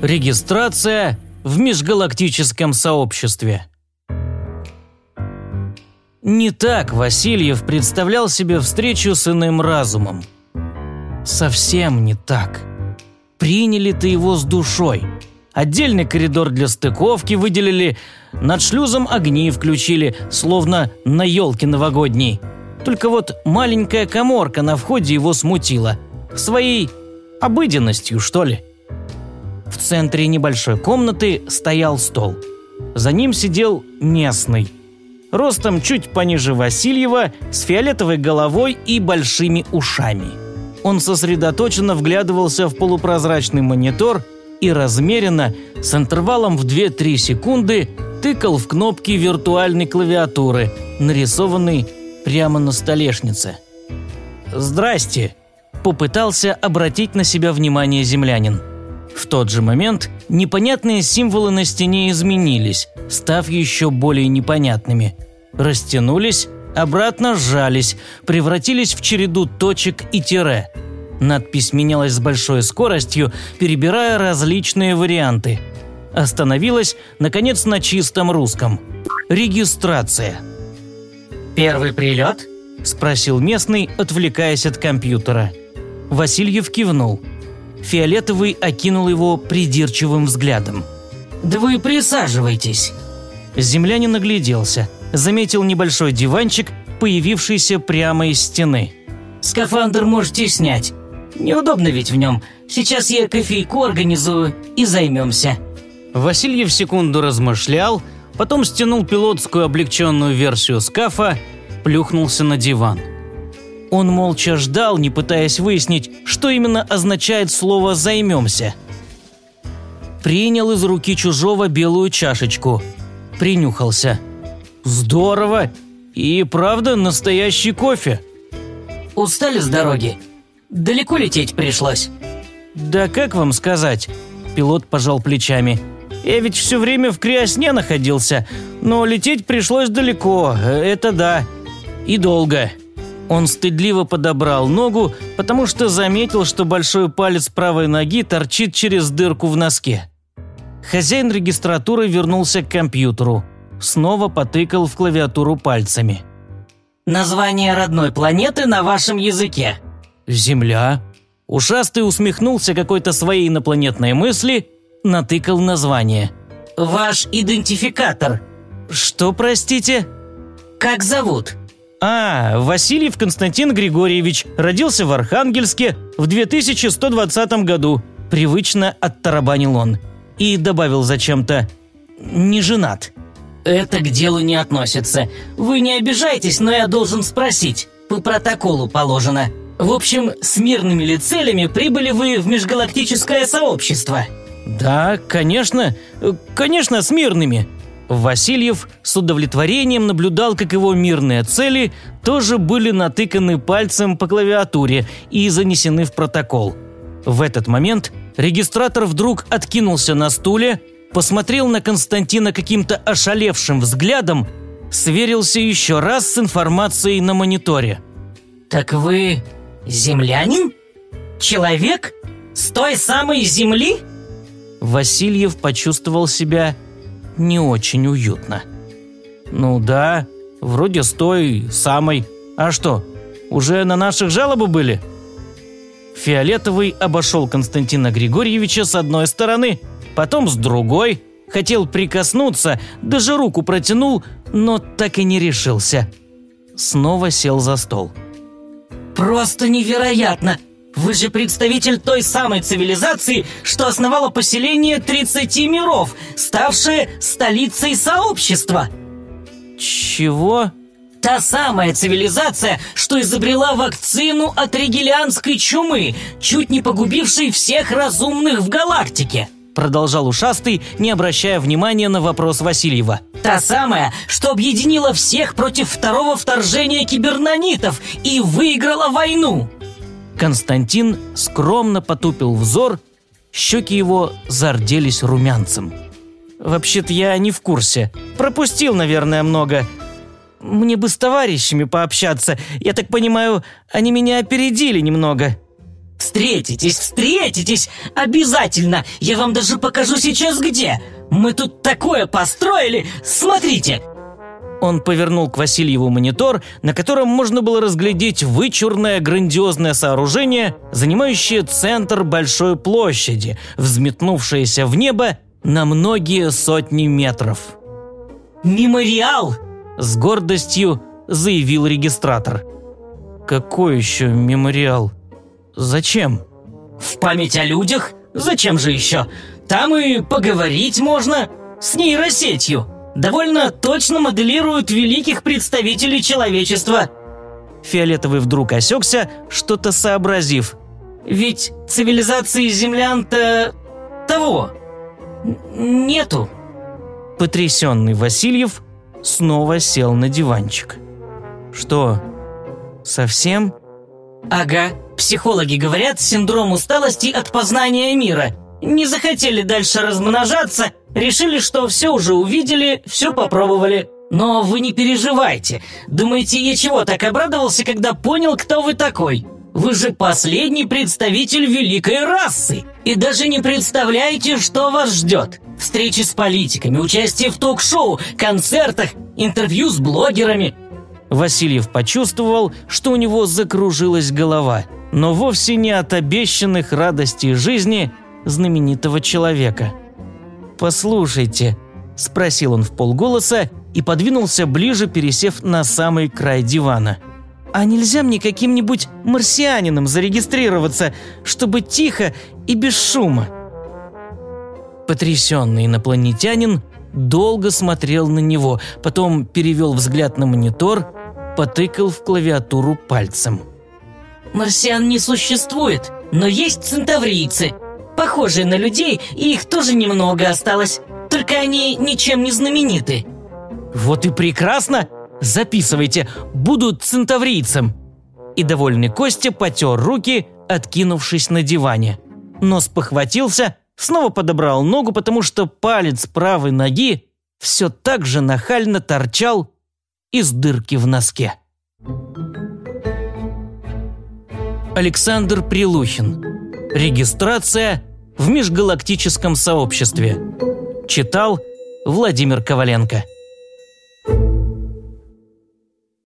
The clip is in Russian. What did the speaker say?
Регистрация в межгалактическом сообществе. Не так Васильев представлял себе встречу с иным разумом. Совсем не так. Приняли-то его с душой. Отдельный коридор для стыковки выделили, над шлюзом огни включили, словно на елке новогодней. Только вот маленькая коморка на входе его смутила. Своей обыденностью, что ли. В центре небольшой комнаты стоял стол. За ним сидел местный. Ростом чуть пониже Васильева, с фиолетовой головой и большими ушами. Он сосредоточенно вглядывался в полупрозрачный монитор и размеренно, с интервалом в 2-3 секунды, тыкал в кнопки виртуальной клавиатуры, нарисованной прямо на столешнице. «Здрасте!» – попытался обратить на себя внимание землянин. В тот же момент непонятные символы на стене изменились, став еще более непонятными. Растянулись, обратно сжались, превратились в череду точек и тире. Надпись менялась с большой скоростью, перебирая различные варианты. Остановилась, наконец, на чистом русском. Регистрация. «Первый прилет?» – спросил местный, отвлекаясь от компьютера. Васильев кивнул – Фиолетовый окинул его придирчивым взглядом. «Да вы присаживайтесь». Землянин огляделся, заметил небольшой диванчик, появившийся прямо из стены. «Скафандр можете снять. Неудобно ведь в нем. Сейчас я кофейку организую и займемся». Васильев секунду размышлял, потом стянул пилотскую облегченную версию скафа, плюхнулся на диван. Он молча ждал, не пытаясь выяснить, что именно означает слово «займемся». Принял из руки чужого белую чашечку. Принюхался. «Здорово! И правда настоящий кофе!» «Устали с дороги? Далеко лететь пришлось?» «Да как вам сказать?» Пилот пожал плечами. «Я ведь все время в криосне находился, но лететь пришлось далеко, это да. И долго». Он стыдливо подобрал ногу, потому что заметил, что большой палец правой ноги торчит через дырку в носке. Хозяин регистратуры вернулся к компьютеру. Снова потыкал в клавиатуру пальцами. «Название родной планеты на вашем языке». «Земля». Ушастый усмехнулся какой-то своей инопланетной мысли, натыкал название. «Ваш идентификатор». «Что, простите?» «Как зовут?» А, Васильев Константин Григорьевич родился в Архангельске в 2120 году. Привычно оттарабанил он. И добавил зачем-то «не женат». «Это к делу не относится. Вы не обижайтесь, но я должен спросить. По протоколу положено. В общем, с мирными ли целями прибыли вы в межгалактическое сообщество?» «Да, конечно. Конечно, с мирными», Васильев с удовлетворением наблюдал, как его мирные цели тоже были натыканы пальцем по клавиатуре и занесены в протокол. В этот момент регистратор вдруг откинулся на стуле, посмотрел на Константина каким-то ошалевшим взглядом, сверился еще раз с информацией на мониторе. «Так вы землянин? Человек? С той самой земли?» Васильев почувствовал себя не очень уютно. «Ну да, вроде с той самой. А что, уже на наших жалобы были?» Фиолетовый обошел Константина Григорьевича с одной стороны, потом с другой, хотел прикоснуться, даже руку протянул, но так и не решился. Снова сел за стол. «Просто невероятно! Вы же представитель той самой цивилизации, что основала поселение 30 миров, ставшее столицей сообщества. Чего? Та самая цивилизация, что изобрела вакцину от ригелианской чумы, чуть не погубившей всех разумных в галактике. Продолжал ушастый, не обращая внимания на вопрос Васильева. Та самая, что объединила всех против второго вторжения кибернанитов и выиграла войну. Константин скромно потупил взор, щеки его зарделись румянцем. «Вообще-то я не в курсе. Пропустил, наверное, много. Мне бы с товарищами пообщаться. Я так понимаю, они меня опередили немного». Встретитесь, встретитесь! Обязательно! Я вам даже покажу сейчас где! Мы тут такое построили! Смотрите!» Он повернул к Васильеву монитор, на котором можно было разглядеть вычурное грандиозное сооружение, занимающее центр большой площади, взметнувшееся в небо на многие сотни метров. «Мемориал!» – с гордостью заявил регистратор. «Какой еще мемориал? Зачем?» «В память о людях? Зачем же еще? Там и поговорить можно с нейросетью. Довольно точно моделируют великих представителей человечества». Фиолетовый вдруг осекся, что-то сообразив. «Ведь цивилизации землян-то... того... нету». Потрясенный Васильев снова сел на диванчик. «Что, совсем?» «Ага. Психологи говорят, синдром усталости от познания мира. Не захотели дальше размножаться, решили, что все уже увидели, все попробовали. Но вы не переживайте. Думаете, я чего так обрадовался, когда понял, кто вы такой? Вы же последний представитель великой расы. И даже не представляете, что вас ждет. Встречи с политиками, участие в ток-шоу, концертах, интервью с блогерами. Васильев почувствовал, что у него закружилась голова, но вовсе не от обещанных радостей жизни знаменитого человека. «Послушайте», – спросил он в полголоса и подвинулся ближе, пересев на самый край дивана. «А нельзя мне каким-нибудь марсианином зарегистрироваться, чтобы тихо и без шума?» Потрясенный инопланетянин долго смотрел на него, потом перевел взгляд на монитор, потыкал в клавиатуру пальцем. «Марсиан не существует, но есть центаврийцы. Похожие на людей, и их тоже немного осталось. Только они ничем не знамениты». «Вот и прекрасно! Записывайте, буду центаврийцем!» И довольный Костя потер руки, откинувшись на диване. Но спохватился, снова подобрал ногу, потому что палец правой ноги все так же нахально торчал из дырки в носке. Александр Прилухин. Регистрация в межгалактическом сообществе. Читал Владимир Коваленко.